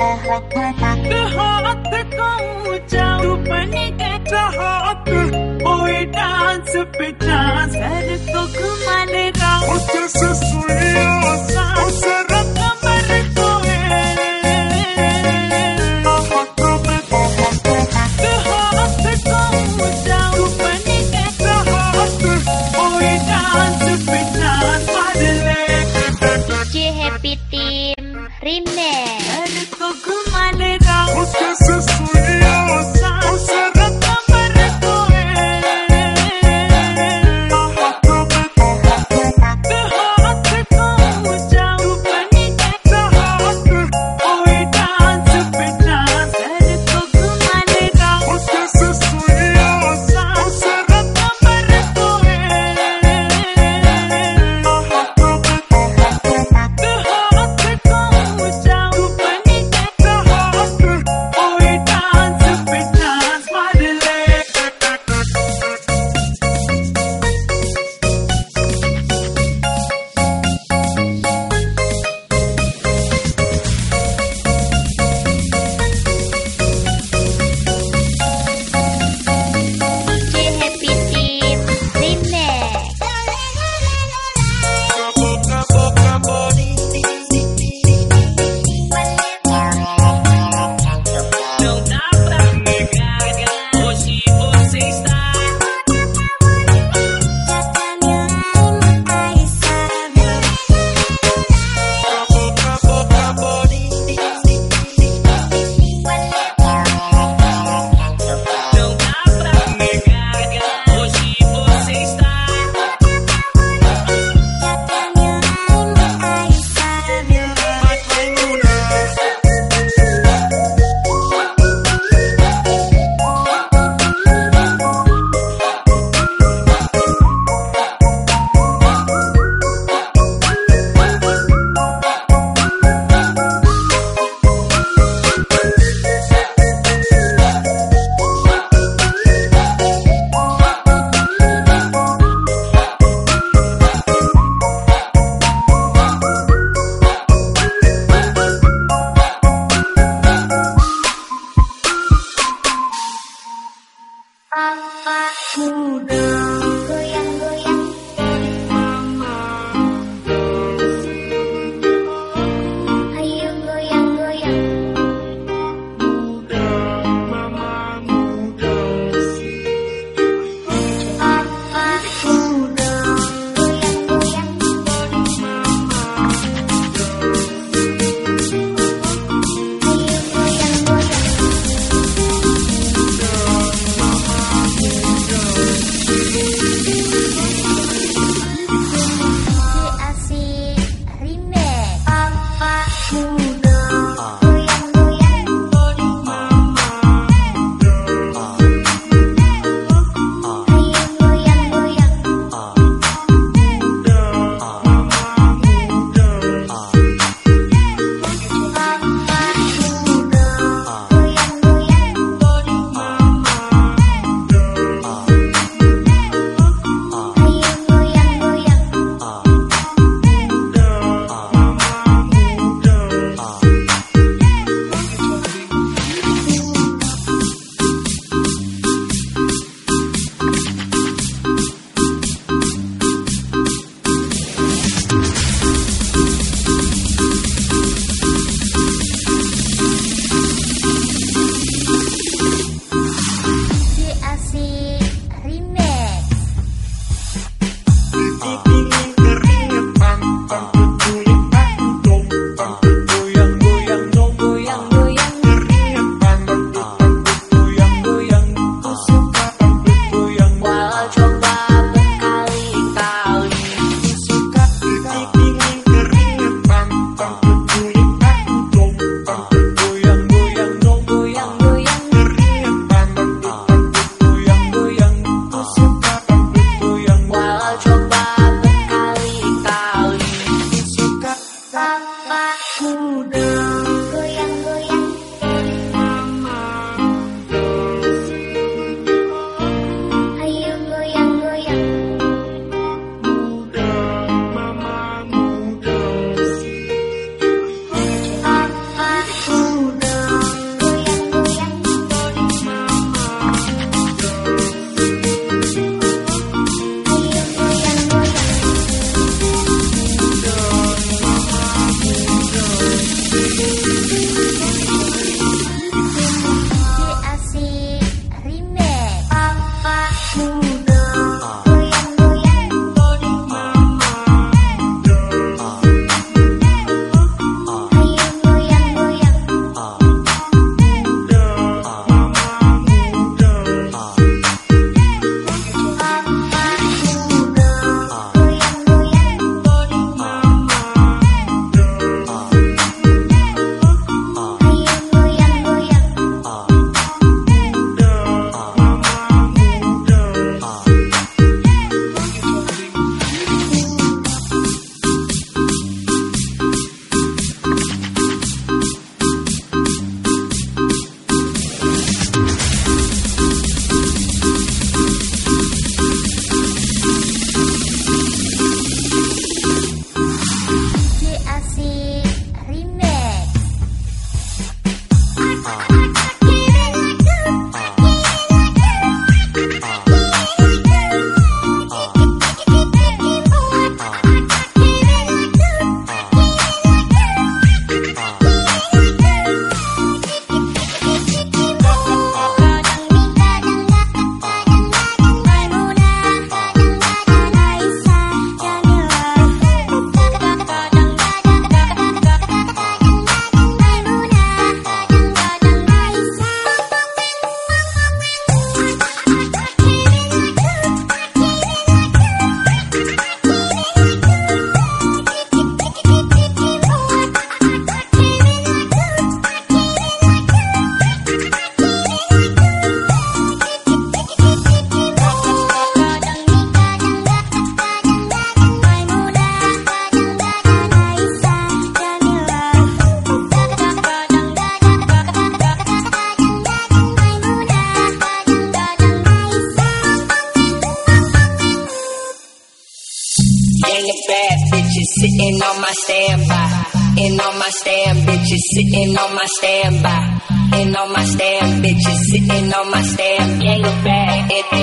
हाथ का ऊँचा तू बन के चाहत ओए डांस पे चांस सर तो घुमा ले रहा उसे सुनिया, उसे sitting on my standby, and on my stand, bitches sitting on my stand, gang back.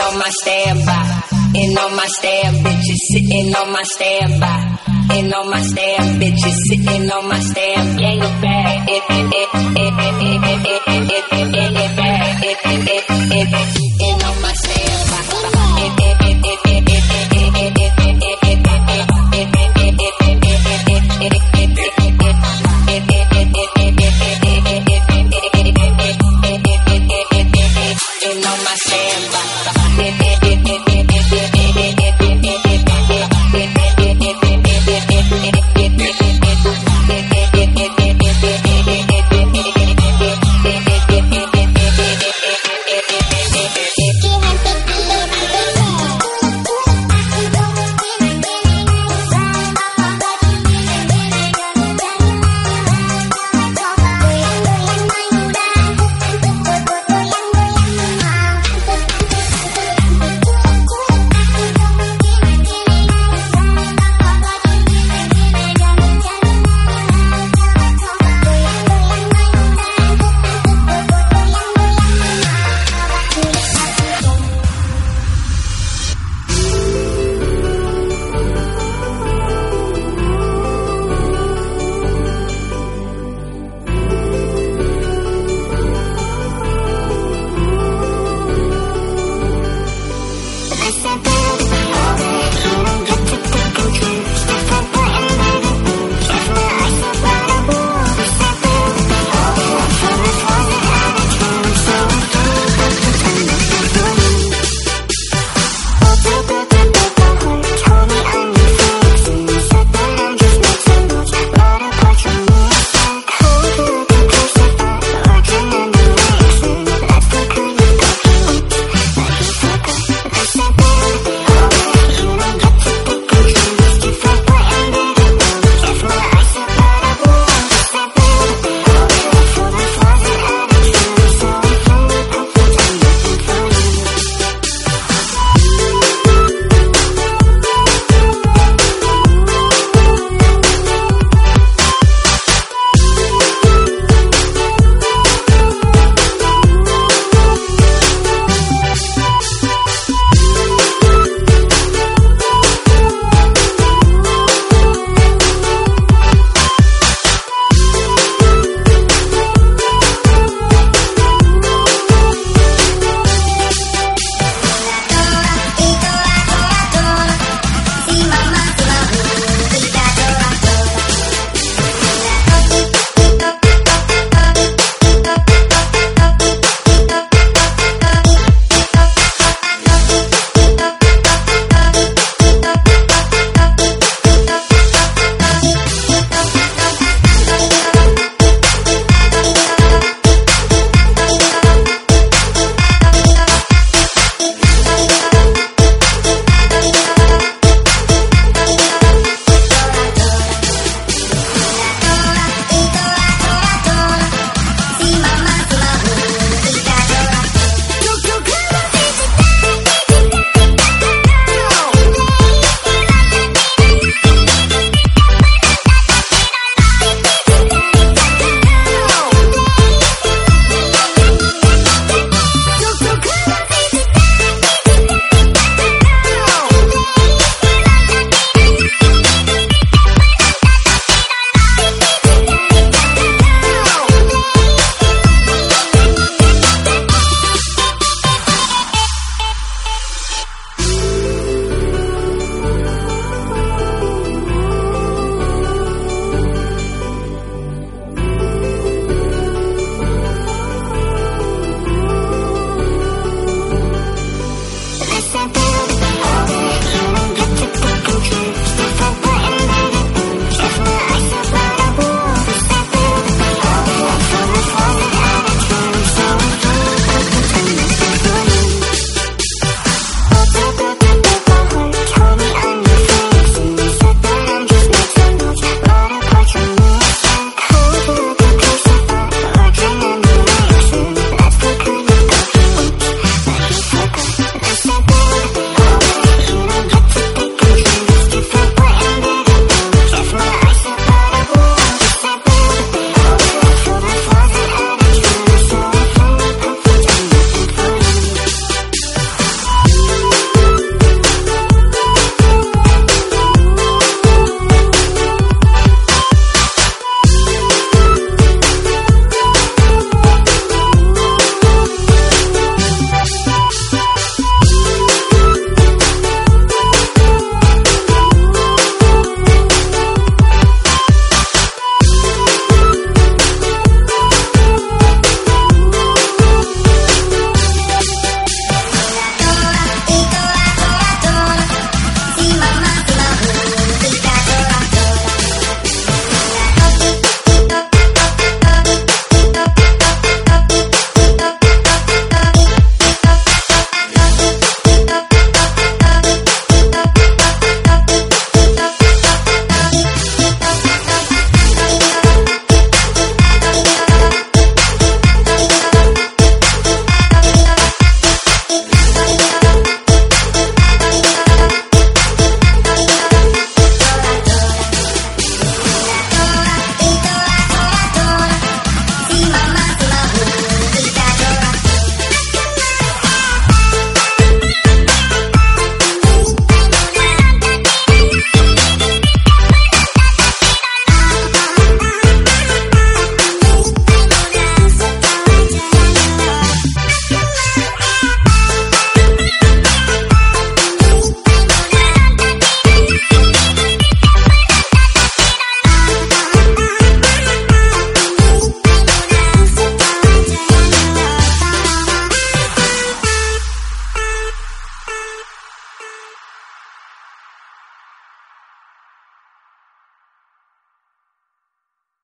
on my standby. In on my stand, bitches sitting on my standby. In on my stand, bitches sitting on my stand. Gang it back. It it it it it it it it it it it it back. It it it it in on my standby. It it it it it it it it it it it it it it it it in on my standby. Yeah.